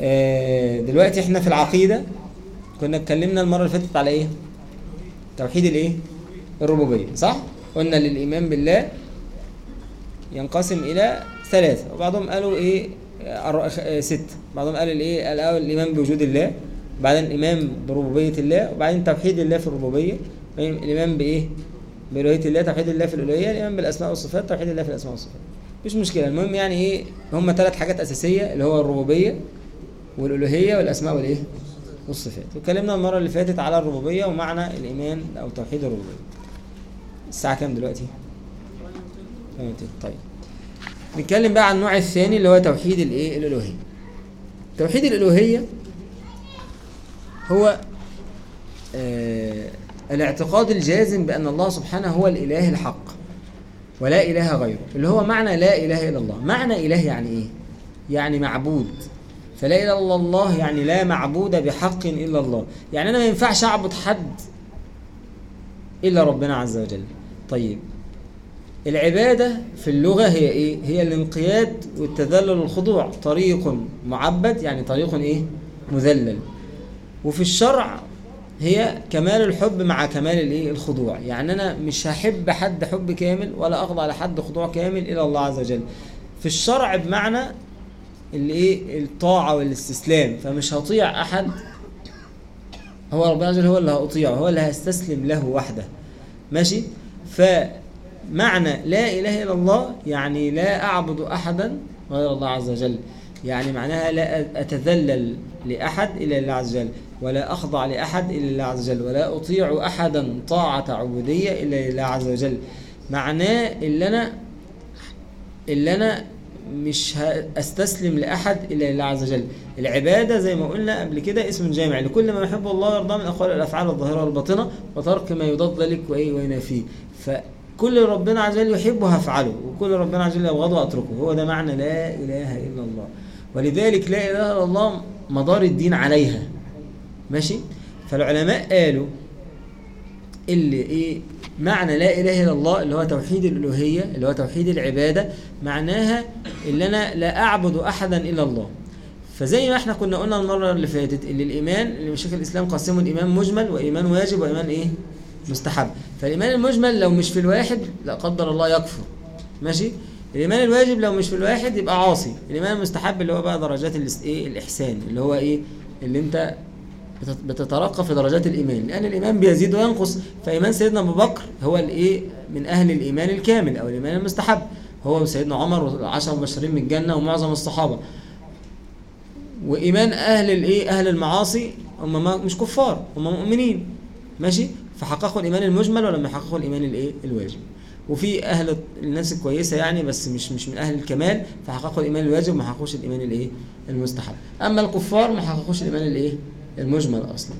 آه، دلوقتي إحنا في العقيدة كنا اتكلمنا المرة اللي فاتت على إيه؟ توحيد الايه؟ الربوبية صح؟ قلنا للإيمان بالله ينقسم إلى ثلاثة وبعضهم قالوا إيه؟ آه، ست بعضهم قال الايه؟ الأول الإيمان بوجود الله بعدين الإيمان بربوبية الله وبعدين توحيد الله في الربوبية بعدين الإيمان بإيه؟ بألوهية الله توحيد الله في الألوهية الإيمان بالأسماء والصفات توحيد الله في الأسماء والصفات. مش مشكلة المهم يعني إيه؟ هم ثلاث حاجات أساسية اللي هو الربوبية والألوهية والأسماء والإيه؟ والصفات. واتكلمنا المرة اللي فاتت على الربوبية ومعنى الإيمان أو توحيد الربوبية. الساعة كام دلوقتي؟ طيب. نتكلم بقى عن النوع الثاني اللي هو توحيد الإيه؟ الألوهية. توحيد الألوهية هو آه الاعتقاد الجازم بأن الله سبحانه هو الإله الحق ولا إله غيره اللي هو معنى لا إله إلا الله. معنى إله يعني إيه؟ يعني معبود. فلا إله إلا الله يعني لا معبود بحق إلا الله يعني أنا ما ينفعش أعبد حد إلا ربنا عز وجل طيب العبادة في اللغة هي إيه؟ هي الانقياد والتذلل والخضوع طريق معبد يعني طريق إيه؟ مذلل وفي الشرع هي كمال الحب مع كمال الإيه؟ الخضوع يعني أنا مش هحب حد حب كامل ولا اخضع لحد خضوع كامل إلى الله عز وجل في الشرع بمعنى الايه؟ الطاعة والاستسلام. فمش هطيع أحد. هو ربنا عز وجل هو اللي هأطيعه هو اللي هستسلم له وحده. ماشي؟ فمعنى لا إله إلا الله يعني لا أعبد أحدا غير الله عز وجل. يعني معناها لا أتذلل لأحد إلا الله عز وجل ولا أخضع لأحد إلا الله عز وجل ولا أطيع أحدا طاعة عبودية إلا لله عز وجل. معناه اللي أنا اللي أنا مش أستسلم لأحد إلا لله عز وجل. العبادة زي ما قلنا قبل كده اسم جامع لكل ما يحب الله ويرضاه من الاقوال والافعال الظاهرة والباطنة وترك ما يضاد ذلك وإيه وينافيه فكل ربنا عز وجل يحبه هفعله وكل ربنا عز وجل يبغضه أتركه. هو ده معنى لا إله إلا الله. ولذلك لا إله إلا الله مدار الدين عليها. ماشي؟ فالعلماء قالوا اللي إيه معنى لا إله إلا الله اللي هو توحيد الالوهيه اللي هو توحيد العبادة معناها اللي أنا لا أعبد احدا إلا الله. فزي ما إحنا كنا قلنا المرة اللي فاتت اللي الإيمان اللي مشايخ الإسلام قسموا الإيمان مجمل وايمان واجب وإيمان إيه؟ مستحب. فالإيمان المجمل لو مش في الواحد لا قدر الله يكفر. ماشي؟ الإيمان الواجب لو مش في الواحد يبقى عاصي. الإيمان المستحب اللي هو بقى درجات إيه؟ الإحسان اللي هو إيه؟ اللي بتت- بتترقى في درجات الإيمان لأن الإيمان بيزيد وينقص. فإيمان سيدنا أبو بكر هو الإيه؟ من أهل الإيمان الكامل أو الإيمان المستحب. هو وسيدنا عمر والعشرة المبشرين من الجنة ومعظم الصحابة. وإيمان أهل الإيه؟ أهل المعاصي هم مش كفار هم مؤمنين. ماشي؟ فحققوا الإيمان المجمل ولم يحققوا الإيمان الإيه؟ الواجب. وفي أهل الناس الكويسة يعني بس مش مش من أهل الكمال فحققوا الإيمان الواجب وما حققوش الإيمان الإيه؟ المستحب. أما الكفار ما حققوش الإيمان الإيه؟ المجمل أصلا.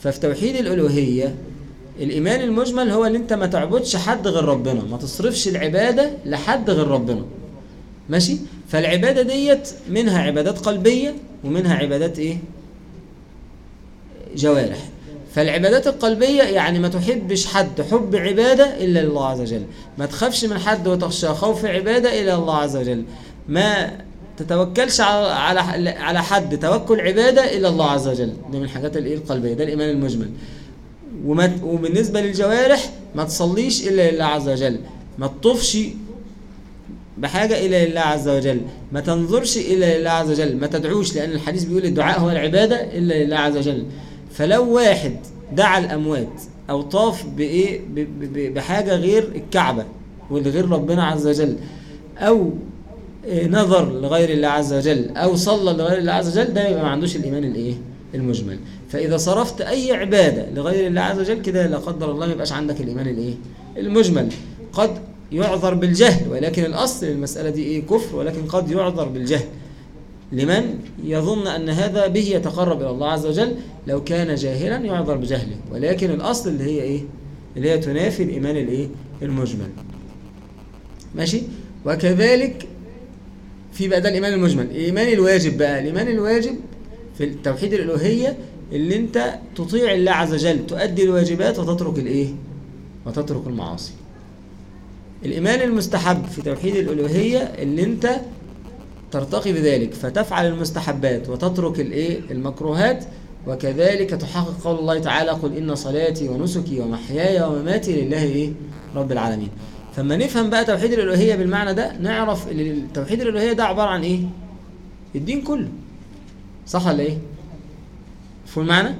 ففي توحيد الألوهية الإيمان المجمل هو اللي أنت ما تعبدش حد غير ربنا ما تصرفش العبادة لحد غير ربنا. ماشي؟ فالعبادة ديت منها عبادات قلبية ومنها عبادات إيه؟ جوارح. فالعبادات القلبية يعني ما تحبش حد حب عبادة إلا لله عز وجل. ما تخافش من حد وتخشى خوف عبادة إلا الله عز وجل. ما تتوكلش على على حد. توكل عبادة إلا الله عز وجل. دي من الحاجات الإيه؟ القلبية. ده الإيمان المجمل. وما وبالنسبة للجوارح ما تصليش إلا لله عز وجل. ما تطوفش بحاجة إلى الله عز وجل. ما تنظرش إلى الله عز وجل. ما تدعوش لأن الحديث بيقول الدعاء هو العبادة إلا لله عز وجل. فلو واحد دعا الأموات أو طاف بإيه؟ بحاجة غير الكعبة والغير ربنا عز وجل أو نظر لغير الله عز وجل أو صلى لغير الله عز وجل ده ما عندوش الإيمان الإيه؟ المجمل. فإذا صرفت أي عبادة لغير الله عز وجل كده لا قدر الله ما يبقاش عندك الإيمان الإيه؟ المجمل. قد يعذر بالجهل ولكن الأصل المسألة دي إيه؟ كفر ولكن قد يعذر بالجهل. لمن؟ يظن أن هذا به يتقرب إلى الله عز وجل. لو كان جاهلا يعذر بجهله ولكن الأصل اللي هي إيه؟ اللي هي تنافي الإيمان الإيه؟ المجمل. ماشي؟ وكذلك في بقى ده الإيمان المجمل. الإيمان الواجب بقى الإيمان الواجب في التوحيد الألوهية اللي أنت تطيع الله عز وجل تؤدي الواجبات وتترك الإيه؟ وتترك المعاصي. الإيمان المستحب في توحيد الألوهية اللي أنت ترتقي بذلك فتفعل المستحبات وتترك الإيه؟ المكروهات وكذلك تحقق قول الله تعالى قل إن صلاتي ونسكي ومحياي ومماتي لله إيه رب العالمين. فما نفهم بقى توحيد الالوهيه بالمعنى ده نعرف توحيد الالوهيه ده عبارة عن إيه؟ الدين كله. صح ولا إيه؟ مفهوم المعنى؟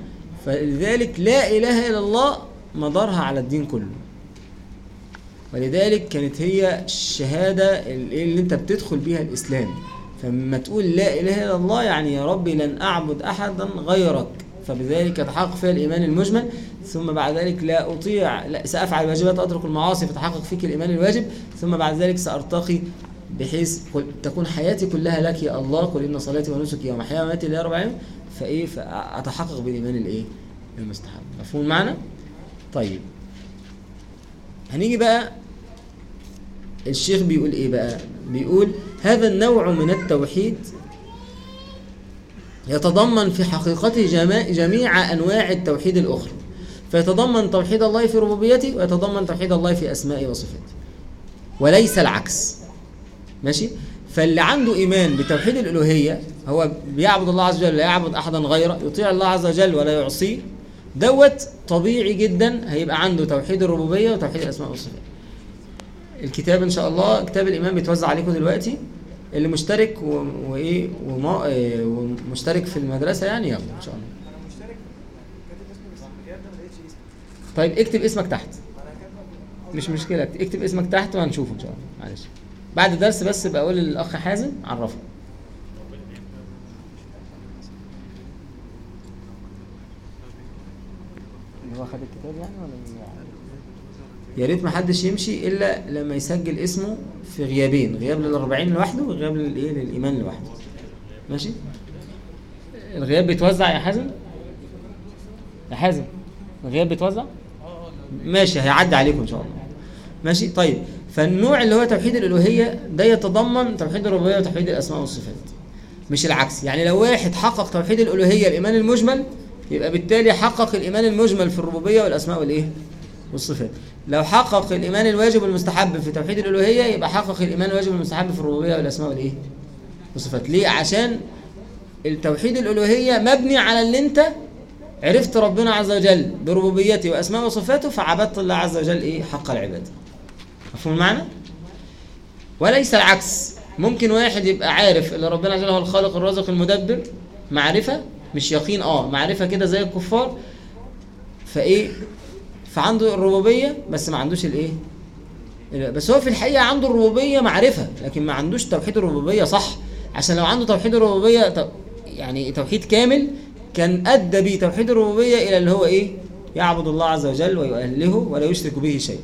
فلذلك لا إله إلا الله مدارها على الدين كله. ولذلك كانت هي الشهادة اللي أنت بتدخل بيها الإسلام. فلما تقول لا إله إلا الله يعني يا ربي لن أعبد أحدا غيرك. فبذلك يتحقق فيها الإيمان المجمل ثم بعد ذلك لا أطيع لا سأفعل الواجبات أترك المعاصي فتحقق فيك الإيمان الواجب ثم بعد ذلك سأرتقي بحيث تكون حياتي كلها لك يا الله قل إن صلاتي ونسكي ومحياي ومماتي لله رب فإيه فأتحقق بالإيمان الإيه؟ المستحب. مفهوم المعنى؟ طيب. هنيجي بقى الشيخ بيقول إيه بقى؟ بيقول هذا النوع من التوحيد يتضمن في حقيقته جميع أنواع التوحيد الأخرى. فيتضمن توحيد الله في ربوبيته ويتضمن توحيد الله في أسمائه وصفاته. وليس العكس. ماشي؟ فاللي عنده إيمان بتوحيد الالوهيه هو بيعبد الله عز وجل لا يعبد أحدا غيره يطيع الله عز وجل ولا يعصيه دوت طبيعي جدا هيبقى عنده توحيد الربوبية وتوحيد الاسماء والصفات الكتاب إن شاء الله كتاب الإيمان بيتوزع عليكم دلوقتي. اللي مشترك. وإيه وما... إيه ومشترك في المدرسة يعني يلا إن شاء الله. طيب اكتب اسمك تحت. مش مشكلة اكتب اسمك تحت وهنشوفه إن شاء الله. معلش. بعد الدرس بس بقى أقول للأخ حازم عرفه. اللي هو خد الكتاب يعني ولا يا ريت ما حدش يمشي إلا لما يسجل اسمه في غيابين غياب للأربعين لوحده وغياب للإيه؟ للإيمان لوحده. ماشي؟ الغياب بيتوزع يا حازم؟ يا حازم الغياب بيتوزع؟ ماشي هيعدي عليكم إن شاء الله. ماشي؟ طيب فالنوع اللي هو توحيد الالوهيه ده يتضمن توحيد الربوبية وتوحيد الأسماء والصفات. مش العكس. يعني لو واحد حقق توحيد الالوهيه الايمان المجمل يبقى بالتالي حقق الإيمان المجمل في الربوبية والأسماء والإيه؟ والصفات. لو حقق الإيمان الواجب والمستحب في توحيد الألوهية يبقى حقق الإيمان الواجب والمستحب في الربوبية والأسماء والإيه؟ والصفات. ليه؟ عشان التوحيد الألوهية مبني على اللي أنت عرفت ربنا عز وجل بربوبيته واسماء وصفاته فعبدت الله عز وجل إيه؟ حق العبادة. مفهوم المعنى؟ وليس العكس. ممكن واحد يبقى عارف إن ربنا عز وجل هو الخالق الرازق المدبر معرفة مش يقين آه معرفة كده زي الكفار فإيه؟ فعنده الربوبية بس ما عندوش الإيه؟ بس هو في الحقيقة عنده الربوبية معرفة لكن ما عندوش توحيد الربوبية صح. عشان لو عنده توحيد الربوبية يعني توحيد كامل كان أدى بيه توحيد الربوبية إلى اللي هو إيه؟ يعبد الله عز وجل ويؤهله ولا يشرك به شيء.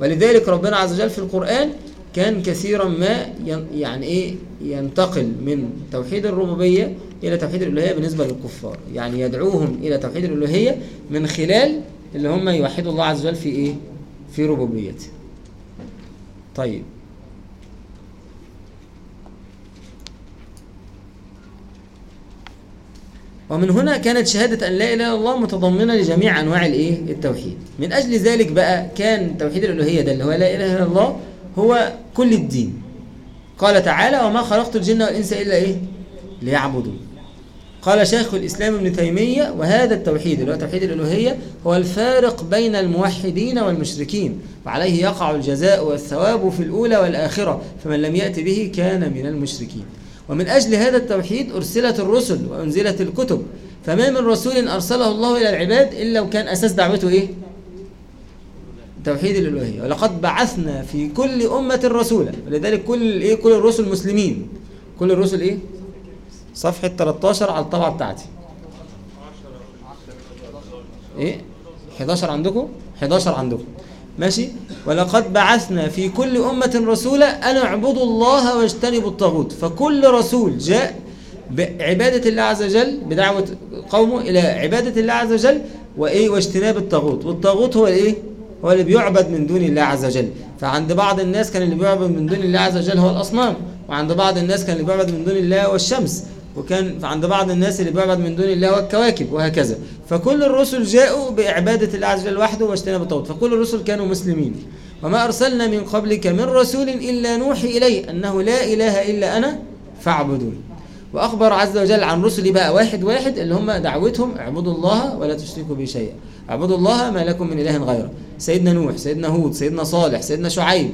ولذلك ربنا عز وجل في القرآن كان كثيرا ما يعني إيه؟ ينتقل من توحيد الربوبية إلى توحيد الالوهيه بالنسبة للكفار. يعني يدعوهم إلى توحيد الالوهيه من خلال اللي هم يوحدوا الله عز وجل في إيه في ربوبيته طيب ومن هنا كانت شهادة أن لا إله إلا الله متضمنة لجميع أنواع الإيه؟ التوحيد. من أجل ذلك بقى كان توحيد الألوهية ده اللي هو لا إله إلا الله هو كل الدين. قال تعالى: وما خلقت الجن والإنس إلا إيه؟ ليعبدون. قال شيخ الإسلام ابن تيمية وهذا التوحيد اللي هو توحيد الألوهية هو الفارق بين الموحدين والمشركين وعليه يقع الجزاء والثواب في الأولى والآخرة فمن لم يأت به كان من المشركين ومن أجل هذا التوحيد أرسلت الرسل وأنزلت الكتب فما من رسول أرسله الله إلى العباد إلا وكان أساس دعوته إيه؟ توحيد الألوهية ولقد بعثنا في كل أمة رسولا ولذلك كل إيه كل الرسل مسلمين كل الرسل إيه؟ صفحة 13 على الطبعة بتاعتي. إيه؟ 11 عندكم؟ 11 عندكم. ماشي؟ ولقد بعثنا في كل أمة رسولا أن اعبدوا الله واجتنبوا الطاغوت. فكل رسول جاء بعبادة الله عز وجل بدعوة قومه إلى عبادة الله عز وجل وإيه؟ واجتناب الطاغوت. والطاغوت هو الإيه؟ هو اللي بيعبد من دون الله عز وجل. فعند بعض الناس كان اللي بيعبد من دون الله عز وجل هو الأصنام وعند بعض الناس كان اللي بيعبد من دون الله هو الشمس. وكان عند بعض الناس اللي بيعبد من دون الله والكواكب وهكذا. فكل الرسل جاءوا بعبادة الله عز وجل وحده واجتناب الطاغوت. فكل الرسل كانوا مسلمين. وما أرسلنا من قبلك من رسول إلا نوحي إليه أنه لا إله إلا أنا فاعبدون. وأخبر عز وجل عن رسله بقى واحد واحد اللي هم دعوتهم اعبدوا الله ولا تشركوا به شيئا. اعبدوا الله ما لكم من إله غيره. سيدنا نوح سيدنا هود سيدنا صالح سيدنا شعيب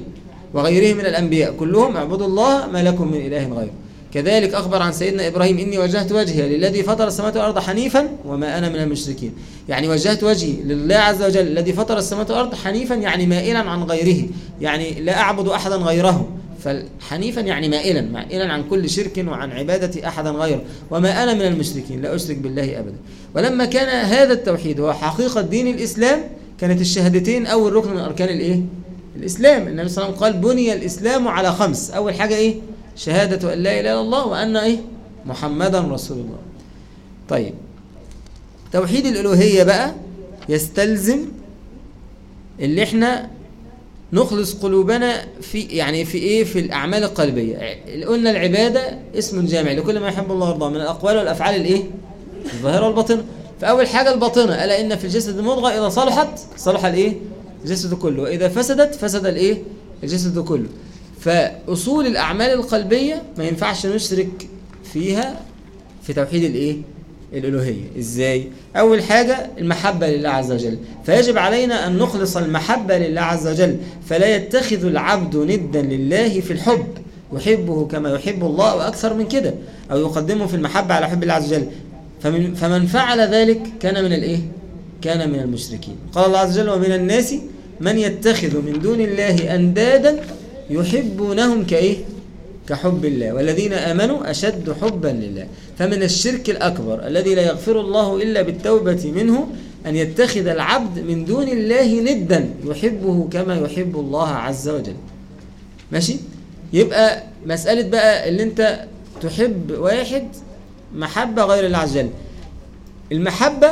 وغيرهم من الأنبياء. كلهم اعبدوا الله ما لكم من إله غيره. كذلك أخبر عن سيدنا إبراهيم إني وجهت وجهي للذي فطر السماوات والأرض حنيفا وما أنا من المشركين. يعني وجهت وجهي لله عز وجل الذي فطر السماوات والأرض حنيفا يعني مائلا عن غيره. يعني لا أعبد احدا غيره. فحنيفا يعني مائلا مائلا عن كل شرك وعن عبادة أحدا غيره. وما أنا من المشركين لا أشرك بالله أبدا. ولما كان هذا التوحيد هو حقيقة دين الإسلام كانت الشهادتين أول ركن من أركان الإيه؟ الإسلام. النبي صلى الله عليه وسلم قال بني الإسلام على خمس. أول حاجة إيه؟ شهادة أن لا إله إلا الله وأن إيه؟ محمدا رسول الله طيب. توحيد الألوهية بقى يستلزم اللي إحنا نخلص قلوبنا في يعني في إيه؟ في الأعمال القلبية. قلنا العبادة اسم جامع لكل ما يحب الله ويرضاه من الأقوال والأفعال الإيه؟ الظاهرة والباطنة. فأول حاجة الباطنة ألا إن في الجسد مضغة إذا صلحت صلح الإيه؟ الجسد كله. وإذا فسدت فسد الإيه؟ الجسد كله. فأصول الأعمال القلبية ما ينفعش نشرك فيها في توحيد الإيه؟ الألوهية إزاي؟ أول حاجة المحبة لله عز وجل. فيجب علينا أن نخلص المحبة لله عز وجل. فلا يتخذ العبد ندا لله في الحب. يحبه كما يحب الله وأكثر من كده. أو يقدمه في المحبة على حب الله عز وجل. فمن, فمن فعل ذلك كان من الإيه؟ كان من المشركين. قال الله عز وجل ومن الناس من يتخذ من دون الله أندادا يحبونهم كإيه؟ كحب الله. والذين آمنوا أشد حبا لله. فمن الشرك الأكبر الذي لا يغفر الله إلا بالتوبة منه أن يتخذ العبد من دون الله ندا يحبه كما يحب الله عز وجل. ماشي؟ يبقى مسألة بقى اللي أنت تحب واحد محبة غير الله عز وجل المحبة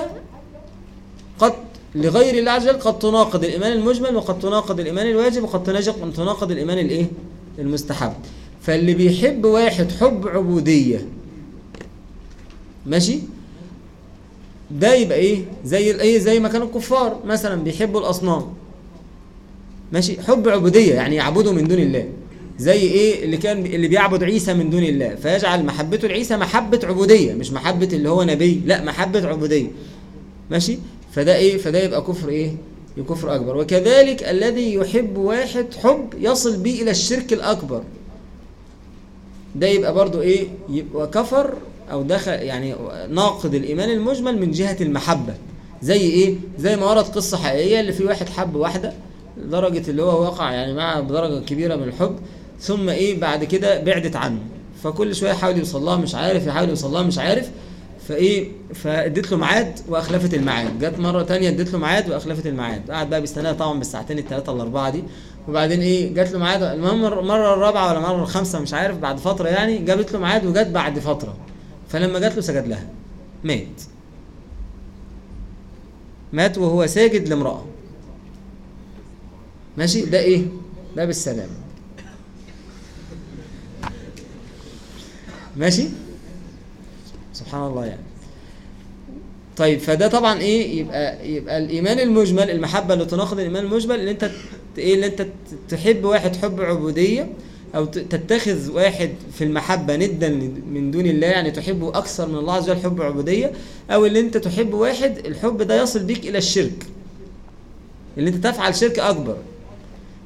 لغير الله عز وجل قد تناقض الإيمان المجمل وقد تناقض الإيمان الواجب وقد تناقض الإيمان الإيه؟ المستحب. فاللي بيحب واحد حب عبودية ماشي؟ ده يبقى إيه؟ زي الايه زي ما كانوا الكفار مثلا بيحبوا الأصنام ماشي؟ حب عبودية يعني يعبدوا من دون الله. زي إيه؟ اللي كان اللي بيعبد عيسى من دون الله. فيجعل محبته لعيسى محبة عبودية مش محبة اللي هو نبي لا محبة عبودية ماشي؟ فده إيه؟ فده يبقى كفر إيه؟ كفر أكبر. وكذلك الذي يحب واحد حب يصل به إلى الشرك الأكبر. ده يبقى برضو إيه؟ يبقى كفر أو دخل يعني ناقض الإيمان المجمل من جهة المحبة. زي إيه؟ زي ما ورد قصة حقيقية اللي في واحد حب واحدة لدرجة اللي هو وقع يعني معها بدرجة كبيرة من الحب ثم إيه؟ بعد كده بعدت عنه. فكل شوية يحاول يوصل لها مش عارف يحاول يوصل لها مش عارف. فايه فاديت له ميعاد واخلفت الميعاد. جت مرة تانية اديت له ميعاد واخلفت الميعاد. قعد بقى بيستناها طبعا بالساعتين الثلاثه الاربعه دي. وبعدين إيه جات له ميعاد. المهم المره الرابعة ولا المره الخامسة مش عارف بعد فترة يعني جابت له ميعاد وجت بعد فترة. فلما جات له سجد لها. مات. مات وهو ساجد لامرأة. ماشي؟ ده إيه؟ ده بالسلام. ماشي؟ سبحان الله يعني. طيب فده طبعا إيه؟ يبقى يبقى الإيمان المجمل المحبة اللي تناقض الإيمان المجمل اللي أنت إيه؟ اللي أنت تحب واحد حب عبودية أو تتخذ واحد في المحبة ندا من دون الله يعني تحبه أكثر من الله عز وجل حب عبودية أو اللي أنت تحب واحد الحب ده يصل بيك إلى الشرك. اللي أنت تفعل شرك أكبر.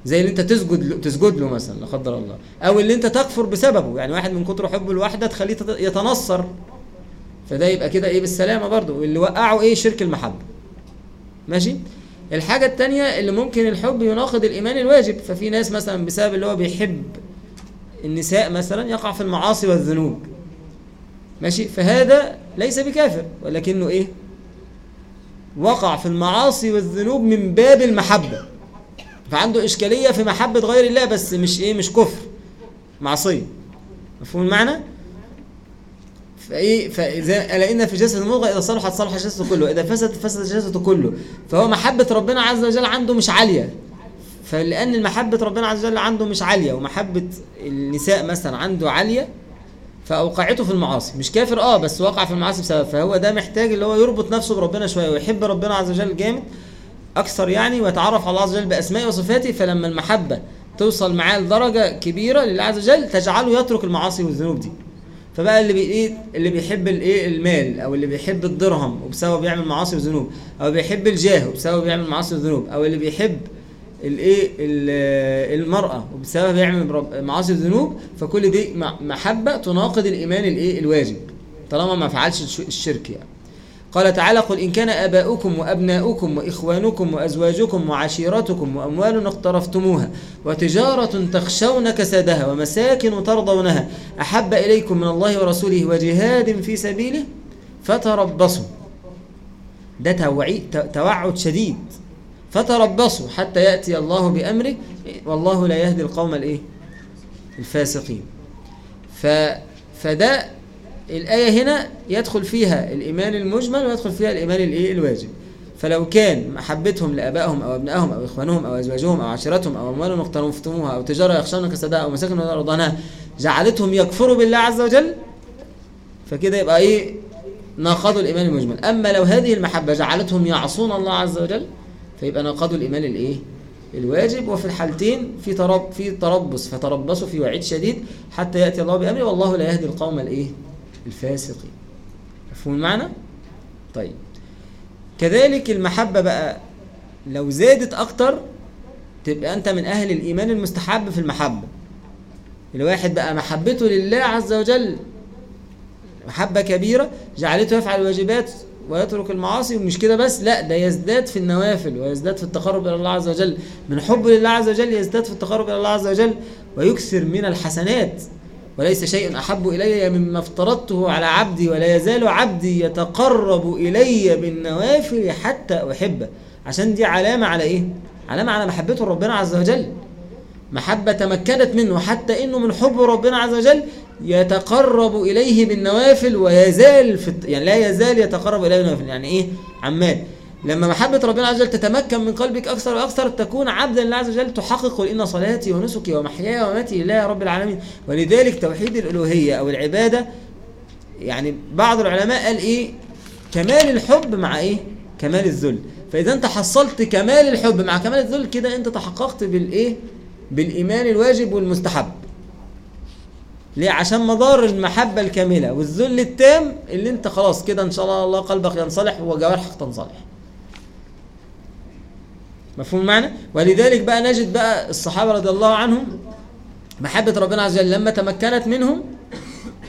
زي اللي أنت تسجد له تسجد له مثلا لا قدر الله. أو اللي أنت تكفر بسببه. يعني واحد من كتر حبه الواحده تخليه يتنصر. فده يبقى كده إيه بالسلامة برضه. واللي وقعه إيه؟ شرك المحبة. ماشي؟ الحاجة التانية اللي ممكن الحب يناقض الإيمان الواجب. ففي ناس مثلا بسبب اللي هو بيحب النساء مثلا يقع في المعاصي والذنوب. ماشي؟ فهذا ليس بكافر. ولكنه إيه؟ وقع في المعاصي والذنوب من باب المحبة. فعنده إشكالية في محبة غير الله بس مش إيه؟ مش كفر. معصية. مفهوم المعنى؟ فإيه فإذا ألا إن في جسد المضغه إذا صلحت صلح الجسد كله. إذا فسدت فسد الجسد كله. فهو محبة ربنا عز وجل عنده مش عالية. فلأن محبه ربنا عز وجل عنده مش عالية ومحبة النساء مثلا عنده عالية فأوقعته في المعاصي. مش كافر آه بس وقع في المعاصي بسبب فهو ده محتاج اللي هو يربط نفسه بربنا شوية ويحب ربنا عز وجل جامد أكثر يعني ويتعرف على الله عز وجل بأسمائه وصفاته. فلما المحبة توصل معاه لدرجة كبيرة لله عز وجل تجعله يترك المعاصي والذنوب دي. فبقى اللي بي إيه اللي بيحب الايه المال أو اللي بيحب الدرهم وبسبب يعمل معاصي وذنوب. أو بيحب الجاه وبسبب يعمل معاصي وذنوب. أو اللي بيحب الايه ال- المرأة وبسبب يعمل معاصي وذنوب. فكل دي محبة تناقض الإيمان الإيه الواجب. طالما ما فعلش الش- الشرك يعني. قال تعالى قل إن كان آباؤكم وأبناؤكم وإخوانكم وأزواجكم وعشيرتكم وأموال اقترفتموها وتجارة تخشون كسادها ومساكن ترضونها أحب إليكم من الله ورسوله وجهاد في سبيله فتربصوا. ده توعد شديد. فتربصوا حتى يأتي الله بأمره والله لا يهدي القوم الإيه؟ الفاسقين. ف فده الآية هنا يدخل فيها الإيمان المجمل ويدخل فيها الإيمان الإيه؟ الواجب. فلو كان محبتهم لآبائهم أو أبنائهم أو إخوانهم أو أزواجهم أو عشيرتهم أو أموال اقترفتموها أو تجارة يخشون كسادها أو مساكن يرضونها جعلتهم يكفروا بالله عز وجل فكده يبقى إيه؟ ناقضوا الإيمان المجمل. أما لو هذه المحبة جعلتهم يعصون الله عز وجل فيبقى ناقضوا الإيمان الإيه؟ الواجب. وفي الحالتين في ترب في تربص فتربصوا في وعيد شديد حتى يأتي الله بأمره والله لا يهدي القوم الإيه؟ الفاسقين مفهوم المعنى؟ طيب. كذلك المحبة بقى لو زادت أكتر تبقى أنت من أهل الإيمان المستحب في المحبة. الواحد بقى محبته لله عز وجل محبة كبيرة جعلته يفعل الواجبات ويترك المعاصي ومش كده بس لا ده يزداد في النوافل ويزداد في التقرب إلى الله عز وجل. من حبه لله عز وجل يزداد في التقرب إلى الله عز وجل ويكثر من الحسنات. وليس شيء أحب إلي مما افترضته على عبدي ولا يزال عبدي يتقرب إلي بالنوافل حتى أحبه. عشان دي علامة على إيه؟ علامة على محبته ربنا عز وجل. محبة تمكنت منه حتى إنه من حب ربنا عز وجل يتقرب إليه بالنوافل ويزال في الت- يعني لا يزال يتقرب إليه بالنوافل. يعني إيه؟ عمال. لما محبة ربنا عز وجل تتمكن من قلبك أكثر وأكثر تكون عبدا لله عز وجل تحقق إن صلاتي ونسكي ومحياي ومماتي لله رب العالمين. ولذلك توحيد الألوهية أو العبادة يعني بعض العلماء قال إيه؟ كمال الحب مع إيه؟ كمال الذل. فإذا أنت حصلت كمال الحب مع كمال الذل كده أنت تحققت بالإيه بالإيمان الواجب والمستحب. ليه؟ عشان مدار المحبة الكاملة والذل التام اللي أنت خلاص كده إن شاء الله قلبك ينصلح وجوارحك تنصلح. مفهوم المعنى ولذلك بقى نجد بقى الصحابة رضي الله عنهم محبة ربنا عز وجل لما تمكنت منهم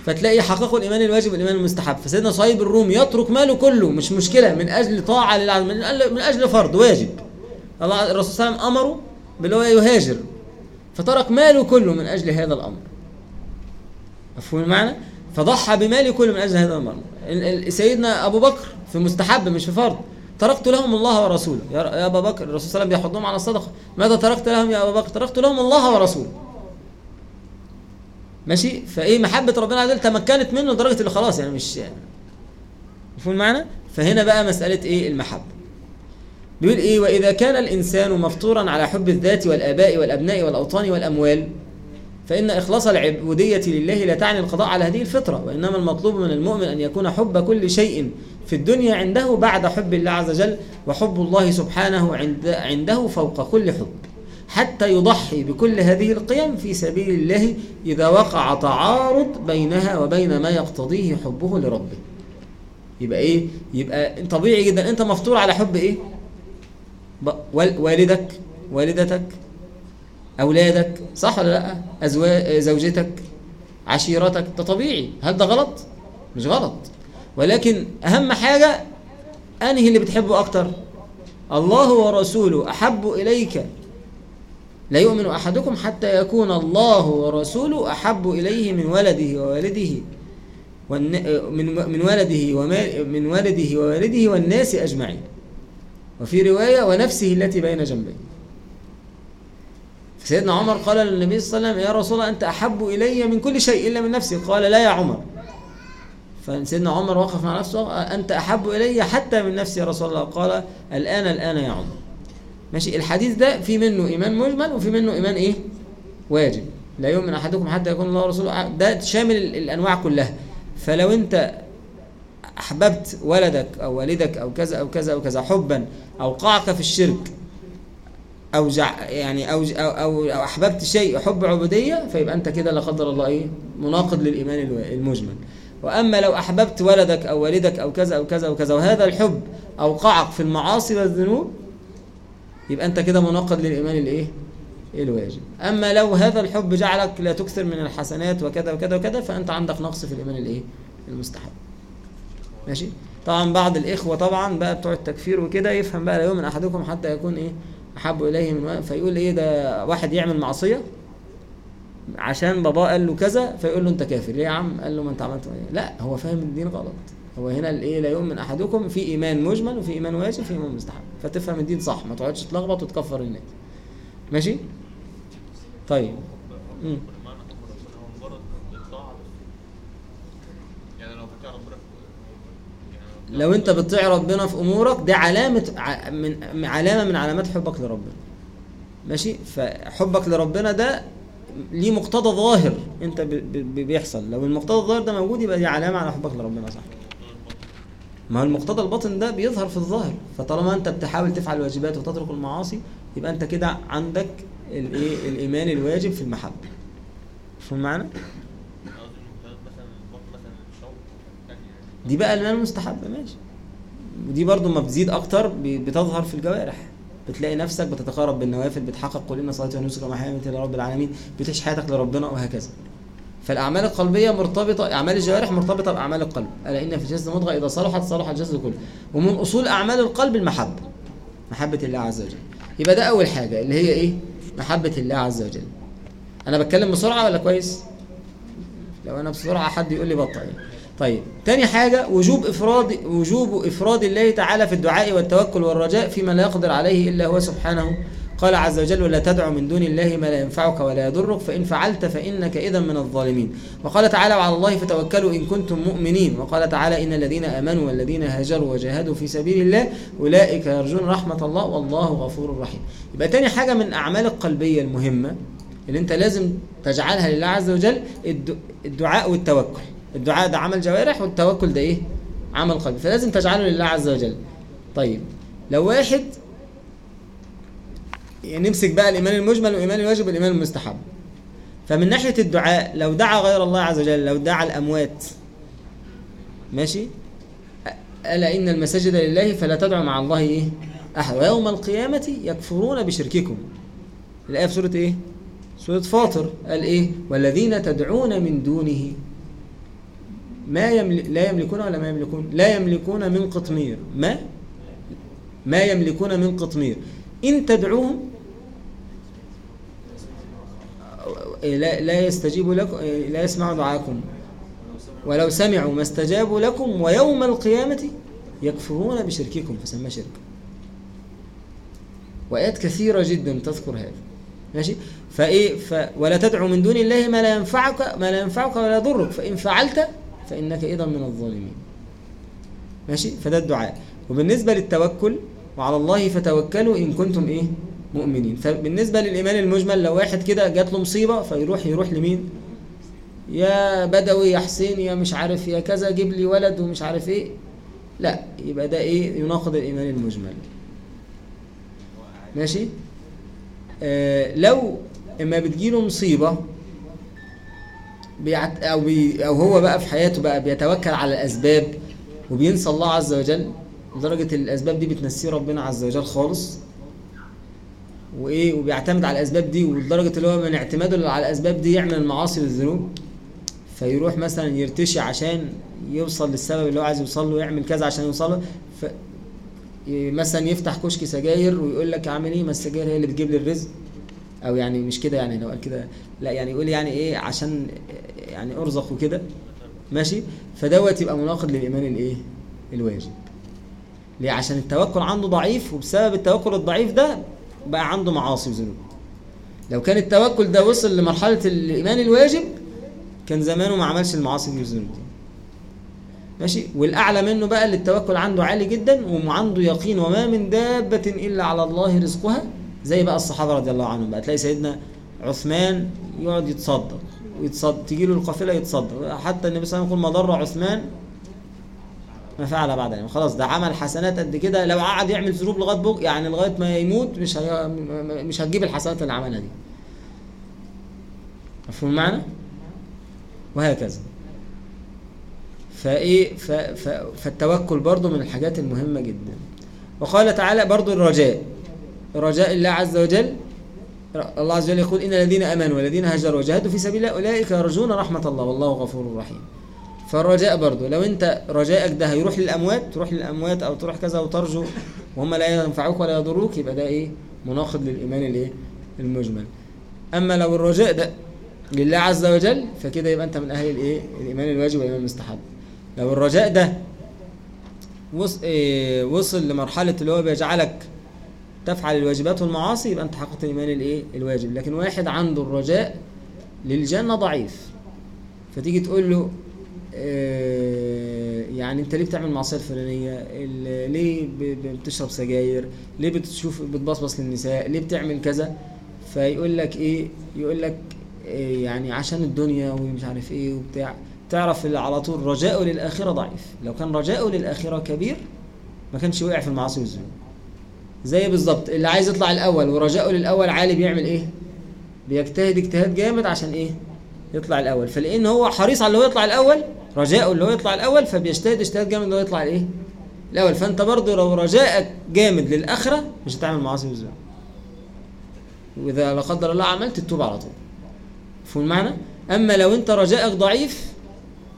فتلاقي حققوا الإيمان الواجب والإيمان المستحب. فسيدنا صهيب الرومي يترك ماله كله مش مشكلة من أجل طاعة لله من أجل- فرض واجب. الله الرسول صلى الله عليه وسلم أمره باللي هو يهاجر. فترك ماله كله من أجل هذا الأمر. مفهوم المعنى فضحى بماله كله من أجل هذا الأمر. ال- ال- سيدنا أبو بكر في مستحب مش في فرض. تركت لهم الله ورسوله. يا أبا بكر الرسول صلى الله عليه وسلم بيحضهم على الصدقة. ماذا تركت لهم يا أبا بكر؟ تركت لهم الله ورسوله. ماشي؟ فإيه محبة ربنا عز تمكنت منه لدرجة اللي خلاص يعني مش يعني. مفهوم المعنى؟ فهنا بقى مسألة إيه؟ المحبة. بيقول إيه؟ وإذا كان الإنسان مفطورا على حب الذات والآباء والأبناء والأوطان والأموال فإن إخلاص العبودية لله لا تعني القضاء على هذه الفطرة وإنما المطلوب من المؤمن أن يكون حب كل شيء في الدنيا عنده بعد حب الله عز وجل وحب الله سبحانه عند عنده فوق كل حب حتى يضحي بكل هذه القيم في سبيل الله إذا وقع تعارض بينها وبين ما يقتضيه حبه لربه يبقى إيه؟ يبقى طبيعي جدا أنت مفطور على حب إيه؟ والدك والدتك أولادك صح ولا لأ؟ أزواج زوجتك عشيرتك ده طبيعي هل ده غلط؟ مش غلط ولكن أهم حاجة أنهي اللي بتحبه أكتر؟ الله ورسوله أحب إليك لا يؤمن أحدكم حتى يكون الله ورسوله أحب إليه من ولده ووالده. من من ولده وما... من ولده ووالده والناس أجمعين وفي رواية ونفسه التي بين جنبيه سيدنا عمر قال للنبي صلى الله عليه وسلم يا رسول الله أنت أحب إلي من كل شيء إلا من نفسي. قال لا يا عمر. فسيدنا عمر وقف مع نفسه أنت أحب إلي حتى من نفسي يا رسول الله. قال الآن الآن يا عمر. ماشي الحديث ده في منه إيمان مجمل وفي منه إيمان إيه؟ واجب. لا يؤمن أحدكم حتى يكون الله ورسوله ده شامل ال- الأنواع كلها. فلو أنت أحببت ولدك أو والدك أو كذا أو كذا أو كذا حبا اوقعك في الشرك أو جع يعني أو أو أو, أو أحببت شيء حب عبودية فيبقى أنت كده لا قدر الله إيه مناقض للإيمان الوا- المجمل وأما لو أحببت ولدك أو والدك أو كذا أو كذا وكذا وهذا الحب أوقعك في المعاصي والذنوب يبقى أنت كده مناقض للإيمان الإيه الواجب. أما لو هذا الحب جعلك لا تكثر من الحسنات وكذا وكذا وكذا فأنت عندك نقص في الإيمان الإيه المستحب. ماشي؟ طبعا بعض الإخوة طبعا بقى بتوع التكفير وكده يفهم بقى لا يؤمن أحدكم حتى يكون إيه أحب إليه من فيقول إيه ده واحد يعمل معصية عشان باباه قال له كذا فيقول له أنت كافر. ليه يا عم؟ قال له ما أنت عملت إيه؟ لا هو فاهم الدين غلط. هو هنا الإيه لا يؤمن أحدكم في إيمان مجمل وفي إيمان واجب وفي إيمان مستحب. فتفهم الدين صح ما تقعدش تلخبط وتكفر الناس. ماشي؟ طيب. معنى حب ربنا هو مجرد الطاعة يعني لو بتاع ربنا في- يعني لو انت بتطيع ربنا في امورك ده علامة من علامة من علامات حبك لربنا. ماشي؟ فحبك لربنا ده ليه مقتضى ظاهر انت بيحصل. لو المقتضى الظاهر ده موجود يبقى دي علامة على حبك لربنا صح. ما هو المقتضى الباطن ده بيظهر في الظاهر. فطالما انت بتحاول تفعل الواجبات وتترك المعاصي يبقى انت كده عندك الايه الإيمان الواجب في المحبة. فهم معنا قصدي المجتهد مثلا البط مثلا الشوق يعني دي بقى الايمان المستحب ماشي. ودي برضو ما بتزيد أكتر بتظهر في الجوارح. بتلاقي نفسك بتتقرب بالنوافل بتحقق قل ان صلاتي ونسكي ومحياي ومماتي لرب العالمين بتعيش حياتك لربنا وهكذا. فالأعمال القلبية مرتبطة أعمال الجوارح مرتبطة بأعمال القلب. ألا إن في الجسد مضغة إذا صلحت صلح الجسد كله. ومن أصول أعمال القلب المحبة محبة الله عز وجل. يبقى ده أول حاجة اللي هي إيه؟ محبة الله عز وجل. أنا بتكلم بسرعة ولا كويس؟ لو أنا بسرعة حد يقول لي بطئ يعني. طيب تاني حاجة وجوب إفراد وجوب إفراد الله تعالى في الدعاء والتوكل والرجاء فيما لا يقدر عليه إلا هو سبحانه. قال عز وجل ولا تدع من دون الله ما لا ينفعك ولا يضرك فإن فعلت فإنك إذا من الظالمين. وقال تعالى وعلى الله فتوكلوا إن كنتم مؤمنين. وقال تعالى إن الذين آمنوا والذين هاجروا وجاهدوا في سبيل الله أولئك يرجون رحمة الله والله غفور رحيم. يبقى تاني حاجة من الأعمال القلبية المهمة اللي أنت لازم تجعلها لله عز وجل الد- الدعاء والتوكل. الدعاء ده عمل جوارح والتوكل ده إيه؟ عمل قلب فلازم تجعله لله عز وجل. طيب لو واحد يعني نمسك بقى الإيمان المجمل والايمان الواجب والإيمان المستحب. فمن ناحية الدعاء لو دعا غير الله عز وجل لو دعا الأموات ماشي؟ أ- ألا إن المساجد لله فلا تدعوا مع الله إيه؟ احد ويوم القيامة يكفرون بشرككم. الآية في سورة إيه؟ سورة فاطر. قال إيه؟ والذين تدعون من دونه ما يمل... لا يملكون ولا ما يملكون؟ لا يملكون من قطمير. ما؟ ما يملكون من قطمير. إن تدعوهم لا لا يستجيب لكم لا يسمع دعاكم. ولو سمعوا ما استجابوا لكم ويوم القيامة يكفرون بشرككم فسمى شرك. وآيات كثيرة جدا تذكر هذا. ماشي؟ فإيه؟ ف ولا تدعو من دون الله ما لا ينفعك ما لا ينفعك ولا يضرك. فإن فعلت فإنك اذا من الظالمين. ماشي؟ فده الدعاء. وبالنسبة للتوكل وعلى الله فتوكلوا إن كنتم إيه؟ مؤمنين. فبالنسبة للإيمان المجمل لو واحد كده جات له مصيبة فيروح يروح لمين؟ يا بدوي يا حسين يا مش عارف يا كذا جيب لي ولد ومش عارف إيه. لا يبقى ده إيه؟ يناقض الإيمان المجمل. ماشي؟ آه لو إما بتجيله مصيبة بيعت أو بي أو هو بقى في حياته بقى بيتوكل على الأسباب وبينسى الله عز وجل لدرجة إن الأسباب دي بتنسيه ربنا عز وجل خالص. وإيه؟ وبيعتمد على الأسباب دي ولدرجة اللي هو من اعتماده على الأسباب دي يعمل المعاصي والذنوب فيروح مثلا يرتشي عشان يوصل للسبب اللي هو عايز يوصل له يعمل كذا عشان يوصل له. ف مثلا يفتح كشك سجاير ويقول لك اعمل إيه؟ ما السجاير هي اللي بتجيب لي الرزق. أو يعني مش كده يعني لو قال كده. لا يعني يقول يعني إيه؟ عشان يعني أرزق وكده. ماشي؟ فدوت يبقى مناقض للإيمان الإيه؟ الواجب. ليه؟ عشان التوكل عنده ضعيف وبسبب التوكل الضعيف ده بقى عنده معاصي وذنوب. لو كان التوكل ده وصل لمرحلة الإيمان الواجب كان زمانه ما عملش المعاصي دي والذنوب دي. ماشي؟ والأعلى منه بقى اللي التوكل عنده عالي جدا وعنده يقين وما من دابة إلا على الله رزقها زي بقى الصحابة رضي الله عنهم بقى. تلاقي سيدنا عثمان يقعد يتصدق. ويتصدق تيجي له القافلة يتصدق حتى النبي صلى الله عليه وسلم يقول ما ضر عثمان؟ ما فعل بعد يعني خلاص ده عمل حسنات قد كده. لو قعد يعمل ذنوب لغاية بق يعني لغاية ما يموت مش هي... مش هتجيب الحسنات اللي عملها دي. مفهوم المعنى؟ وهكذا. فإيه؟ ف ف فالتوكل برضو من الحاجات المهمة جدا. وقال تعالى برضو الرجاء. رجاء الله عز وجل الله عز وجل يقول إن الذين آمنوا والذين هاجروا وجاهدوا في سبيل الله أولئك يرجون رحمة الله والله غفور رحيم. فالرجاء برضو لو أنت رجائك ده هيروح للأموات تروح للأموات أو تروح كذا وترجو وهم لا ينفعوك ولا يضروك يبقى ده إيه؟ مناقض للإيمان الإيه؟ المجمل. أما لو الرجاء ده لله عز وجل فكده يبقى أنت من أهل الإيه؟ الإيمان الواجب والإيمان المستحب. لو الرجاء ده. إيه وصل لمرحلة اللي هو بيجعلك تفعل الواجبات والمعاصي يبقى أنت حققت الإيمان الإيه؟ الواجب. لكن واحد عنده الرجاء للجنة ضعيف. فتيجي تقول له آه، يعني أنت ليه بتعمل المعصيه الفلانية؟ ال- ليه بتشرب سجاير؟ ليه بتشوف بتبصبص للنساء؟ ليه بتعمل كذا؟ فيقول لك إيه؟ يقول لك إيه يعني عشان الدنيا ومش عارف إيه وبتاع. تعرف اللي على طول رجاؤه للآخرة ضعيف. لو كان رجاؤه للآخرة كبير ما كانش وقع في المعاصي والذنوب. زي بالظبط. اللي عايز يطلع الأول ورجاؤه للأول عالي بيعمل إيه؟ بيجتهد اجتهاد جامد عشان إيه؟ يطلع الأول. فلأن هو حريص على اللي هو يطلع الأول رجاؤه اللي هو يطلع الأول فبيجتهد اجتهاد جامد اللي هو يطلع الايه الأول. فأنت برضو لو رجائك جامد للآخرة مش هتعمل معاصي والذنوب وإذا لا قدر الله عملت تتوب على طول. مفهوم المعنى؟ أما لو أنت رجائك ضعيف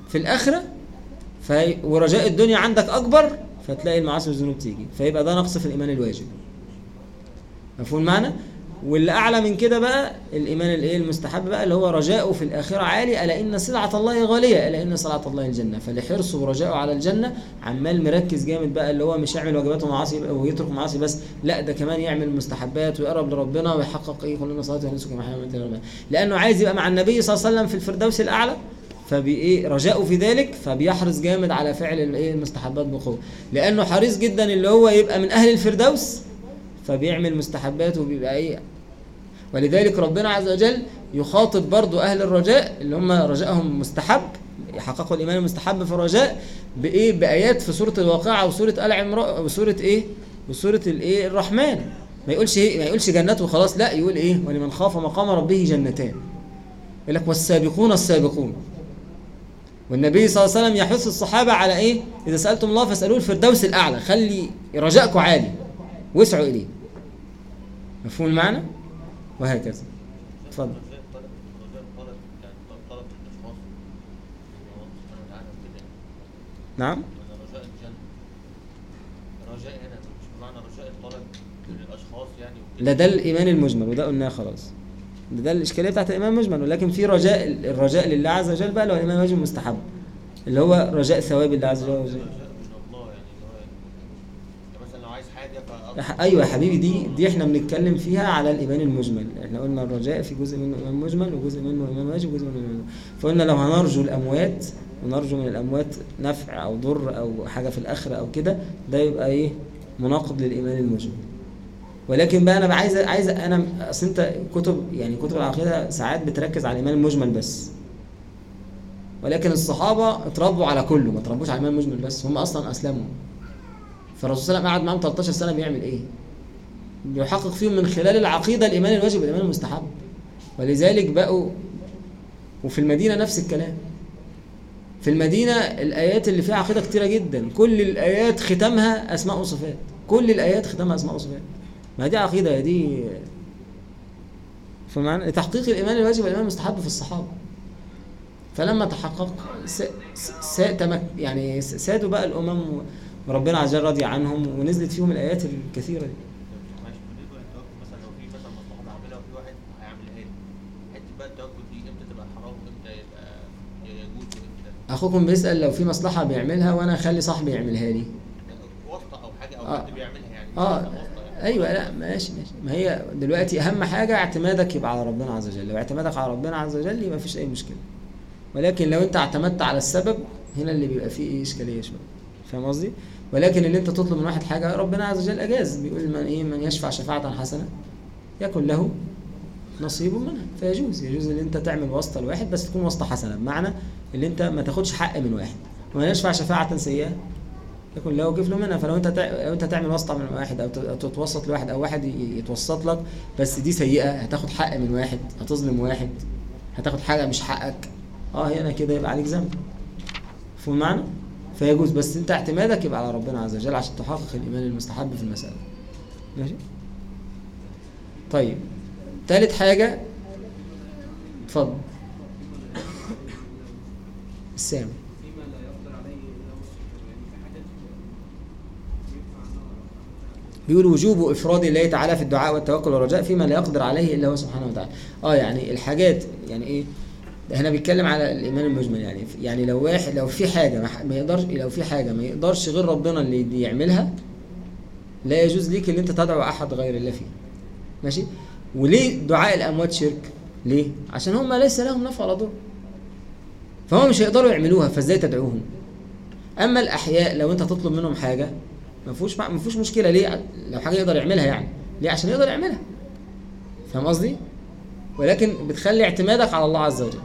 في الآخرة ورجاء الدنيا عندك أكبر فتلاقي المعاصي والذنوب تيجي فيبقى ده نقص في الإيمان الواجب. مفهوم المعنى واللي أعلى من كده بقى الإيمان الإيه المستحب بقى اللي هو رجاؤه في الآخرة عالي ألا إن سلعه الله غالية ألا إن سلعه الله الجنة. فلحرصه ورجائه على الجنة عمال مركز جامد بقى اللي هو مش يعمل واجبات ومعاصي ويترك معاصي بس لا ده كمان يعمل مستحبات ويقرب لربنا ويحقق إيه؟ كلنا صلاه ونسك لله. لأنه عايز يبقى مع النبي صلى الله عليه وسلم في الفردوس الأعلى. فبإيه؟ رجاؤه في ذلك فبيحرص جامد على فعل الايه المستحبات بقوة. لأنه حريص جدا اللي هو يبقى من أهل الفردوس فبيعمل مستحبات وبيبقى إيه؟ ولذلك ربنا عز وجل يخاطب برضو أهل الرجاء اللي هم رجائهم مستحب يحققوا الإيمان المستحب في الرجاء بإيه؟ بآيات في سورة الواقعة وسورة آل عمران وسورة إيه؟ وسورة الايه الرحمن. ما يقولش إيه؟ ما يقولش جنات وخلاص لا يقول إيه؟ ولمن خاف مقام ربه جنتان. يقول لك والسابقون السابقون. والنبي صلى الله عليه وسلم يحث الصحابة على إيه؟ إذا سألتم الله فاسألوه الفردوس الأعلى. خلي رجاءكم عالي. واسعوا إليه. مفهوم المعنى؟ وهكذا. اتفضل نعم. رجاء هنا مش بمعنى رجاء الطلب للأشخاص يعني وكده. لا ده الإيمان المجمل. وده قلناه خلاص. ده, الإشكالية بتاعت الإيمان المجمل ولكن في رجاء الرجاء لله عز وجل بقى اللي هو الإيمان الواجب المستحب اللي هو رجاء ثواب الله عز وجل. لو أيوه يا حبيبي دي دي إحنا بنتكلم فيها على الايمان المجمل. إحنا قلنا الرجاء في جزء منه ايمان مجمل وجزء منه ايمان واجب وجزء منه ايمان فقلنا لو هنرجو الأموات ونرجو من الأموات نفع أو ضر أو حاجة في الآخرة أو كده ده يبقى إيه؟ مناقض للايمان المجمل. ولكن بقى أنا عايز عايز أنا اصل انت كتب يعني كتب العقيدة ساعات بتركز على الإيمان المجمل بس. ولكن الصحابة اتربوا على كله ما اتربوش على الإيمان المجمل بس هم أصلا أسلموا. فالرسول صلى الله عليه وسلم قعد معاهم 13 سنة بيعمل إيه؟ بيحقق فيهم من خلال العقيدة الإيمان الواجب والايمان المستحب. ولذلك بقوا وفي المدينة نفس الكلام. في المدينة الآيات اللي فيها عقيدة كتيرة جدا كل الآيات ختامها أسماء وصفات. كل الآيات ختامها أسماء وصفات. ما دي عقيدة دي فمعنى لتحقيق الإيمان الواجب والإيمان المستحب في الصحابة. فلما تحقق س... س... س... تمك... يعني س- سادوا بقى الأمم وربنا عز وجل رضي عنهم ونزلت فيهم الآيات الكثيرة دي. أخوكم بيسأل لو في مصلحة بيعملها وأنا أخلي صاحبي يعملها لي. واسطة أو حاجة أو آه. حد بيعملها يعني. آه. أيوه لا ماشي ماشي. ما هي دلوقتي أهم حاجة اعتمادك يبقى على ربنا عز وجل. لو اعتمادك على ربنا عز وجل يبقى مفيش أي مشكلة. ولكن لو أنت اعتمدت على السبب هنا اللي بيبقى فيه إيه إشكالية شوية. فاهم قصدي؟ ولكن اللي أنت تطلب من واحد حاجة ربنا عز وجل أجاز. بيقول من إيه؟ من يشفع شفاعة حسنة يكن له نصيب منها. فيجوز يجوز إن أنت تعمل واسطة لواحد بس تكون واسطة حسنة. بمعنى اللي أنت ما تاخدش حق من واحد. ومن يشفع شفاعة سيئة يكون له كفل منها فلو انت. لو انت تعمل واسطة من واحد أو تتوسط لواحد أو واحد يتوسط لك بس دي سيئة هتاخد حق من واحد هتظلم واحد هتاخد حاجة مش حقك. آه هنا كده يبقى عليك ذنب. مفهوم المعنى؟ فيجوز بس انت اعتمادك يبقى على ربنا عز وجل عشان تحقق الإيمان المستحب في المسألة. ماشي؟ طيب تالت حاجة اتفضل. السامي فيما لا يقدر عليه الا هو يعني في حاجات ينفع انها بيقول وجوب إفراد الله تعالى في الدعاء والتوكل والرجاء فيما لا يقدر عليه إلا هو سبحانه وتعالى. آه يعني الحاجات يعني ده هنا بيتكلم على الإيمان المجمل يعني يعني لو واحد لو في حاجة ما يقدرش لو في حاجة ما يقدرش غير ربنا اللي يعملها لا يجوز ليك إن أنت تدعو أحد غير الله فيه. ماشي؟ وليه دعاء الأموات شرك؟ ليه؟ عشان هم ليس لهم نفع ولا ضر. فهم مش هيقدروا يعملوها فإزاي تدعوهم؟ أما الأحياء لو أنت تطلب منهم حاجة ما فيهوش ما فيهوش مشكلة. ليه؟ لو حاجة يقدر يعملها يعني. ليه؟ عشان يقدر يعملها. فاهم قصدي؟ ولكن بتخلي اعتمادك على الله عز وجل.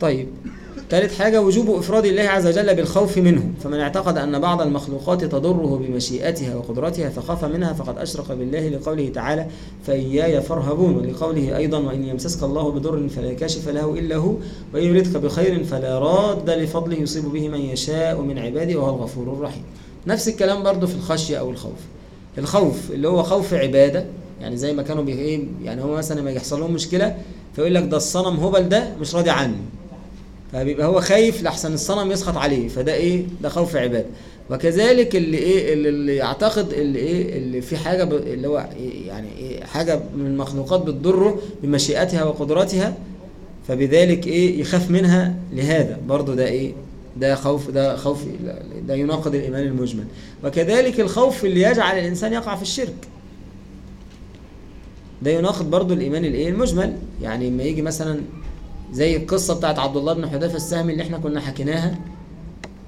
طيب. ثالث حاجة وجوب إفراد الله عز وجل بالخوف منه. فمن اعتقد أن بعض المخلوقات تضره بمشيئتها وقدرتها فخاف منها فقد أشرك بالله لقوله تعالى فإياي فارهبون. ولقوله أيضا وإن يمسسك الله بضر فلا كاشف له إلا هو وإن يردك بخير فلا راد لفضله يصيب به من يشاء من عباده وهو الغفور الرحيم. نفس الكلام برضو في الخشية أو الخوف. الخوف اللي هو خوف عبادة يعني زي ما كانوا بي إيه يعني هو مثلا لما يحصل لهم مشكلة فيقول لك ده الصنم هبل ده مش راضي عني فبيبقى هو خايف لحسن الصنم يسخط عليه فده إيه؟ ده خوف عباده وكذلك اللي إيه؟ اللي, يعتقد اللي إيه؟ اللي في حاجة ب... اللي هو إيه؟ يعني إيه؟ حاجة من المخلوقات بتضره بمشيئتها وقدرتها فبذلك إيه؟ يخاف منها لهذا. برضو ده إيه؟ ده خوف ده خوف ده يناقض الإيمان المجمل. وكذلك الخوف اللي يجعل الإنسان يقع في الشرك. ده يناقض برضو الإيمان الإيه؟ المجمل. يعني لما يجي مثلا زي القصة بتاعت عبد الله بن حذيفه السهمي اللي إحنا كنا حكيناها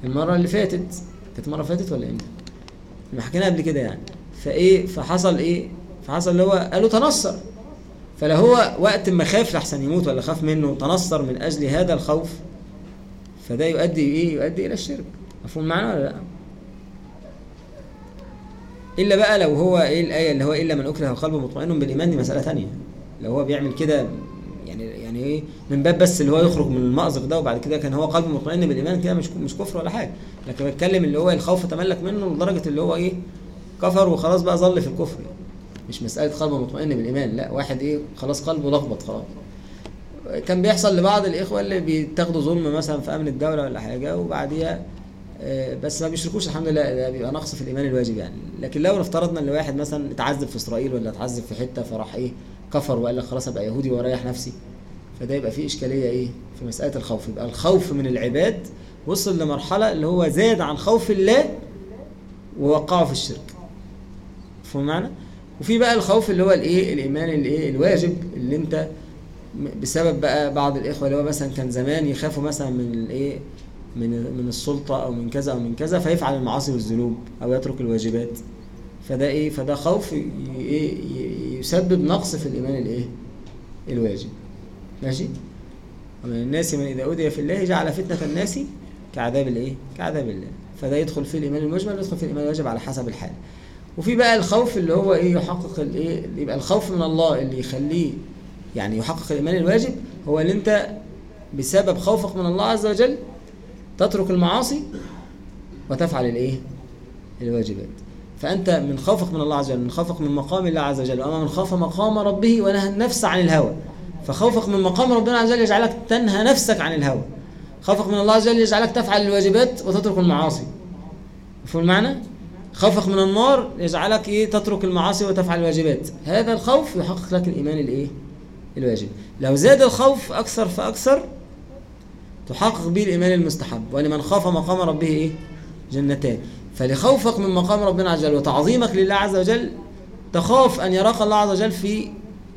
المرة اللي فاتت. كانت اللي فاتت ولا إمتى؟ لما حكيناها قبل كده يعني. فايه فحصل إيه؟ فحصل اللي هو قالوا تنصر. فلا هو وقت ما خاف لحسن يموت ولا خاف منه تنصر من أجل هذا الخوف. فده يؤدي إيه؟ يؤدي إلى الشرك. مفهوم معنا ولا لأ؟ إلا بقى لو هو إيه الآية اللي هو إلا من أكره وقلبه مطمئن بالإيمان دي مسألة ثانية لو هو بيعمل كده يعني إيه من باب بس اللي هو يخرج من المأزق ده وبعد كده كان هو قلبه مطمئن بالإيمان كده مش مش كفر ولا حاجة. لكن بتكلم اللي هو الخوف تملك منه لدرجة اللي هو إيه كفر وخلاص بقى ظل في الكفر. مش مسألة قلبه مطمئن بالإيمان لا واحد إيه خلاص قلبه لخبط خلاص. كان بيحصل لبعض الإخوة اللي بيتاخدوا ظلم مثلا في أمن الدولة ولا حاجة وبعديها آه، بس ما بيشركوش الحمد لله ده بيبقى نقص في الإيمان الواجب يعني. لكن لو افترضنا إن واحد مثلا اتعذب في إسرائيل ولا اتعذب في حتة فراح إيه كفر وقال لك خلاص أبقى يهودي وأريح نفسي. فده يبقى فيه إشكالية إيه؟ في مسألة الخوف. يبقى الخوف من العباد وصل لمرحلة اللي هو زاد عن خوف الله ووقعه في الشرك. مفهوم معنى وفي بقى الخوف اللي هو الإيه؟ الإيمان الإيه؟ الواجب اللي أنت بسبب بقى بعض الإخوة اللي هو مثلا كان زمان يخافوا مثلا من الإيه؟ من من السلطة أو من كذا أو من كذا فيفعل المعاصي والذنوب أو يترك الواجبات. فده إيه؟ فده خوف إيه؟ يسبب نقص في الإيمان الإيه؟ الواجب. ماشي؟ ومن الناس من إذا أوذي في الله جعل فتنة الناس كعذاب الإيه؟ كعذاب الله. فده يدخل في الإيمان المجمل ويدخل في الإيمان الواجب على حسب الحال. وفي بقى الخوف اللي هو إيه؟ يحقق اللي يبقى الخوف من الله اللي يخليه يعني يحقق الإيمان الواجب هو اللي أنت بسبب خوفك من الله عز وجل تترك المعاصي وتفعل الإيه؟ الواجبات. فأنت من خوفك من الله عز وجل من خوفك من مقام الله عز وجل وأما من خاف مقام ربه ونهى النفس عن الهوى. فخوفك من مقام ربنا عز وجل يجعلك تنهى نفسك عن الهوى. خوفك من الله عز وجل يجعلك تفعل الواجبات وتترك المعاصي. مفهوم المعنى؟ خوفك من النار يجعلك إيه؟ تترك المعاصي وتفعل الواجبات. هذا الخوف يحقق لك الإيمان الإيه؟ الواجب. لو زاد الخوف أكثر فأكثر تحقق به الإيمان المستحب. ولمن خاف مقام ربه إيه؟ جنتان. فلخوفك من مقام ربنا عز وجل وتعظيمك لله عز وجل تخاف أن يراك الله عز وجل في